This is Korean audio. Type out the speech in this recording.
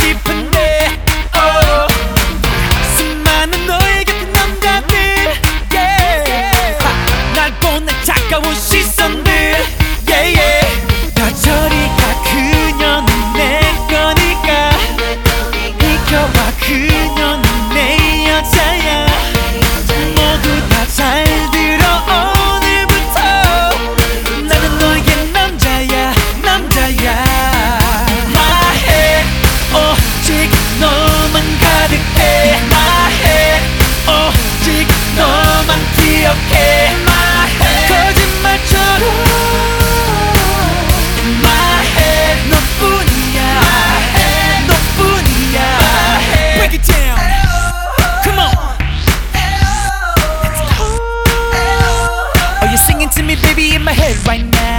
싶은데 oh. 많은 너의 같은 남자들 날 보는 차가운 시선들 baby, in my head right now.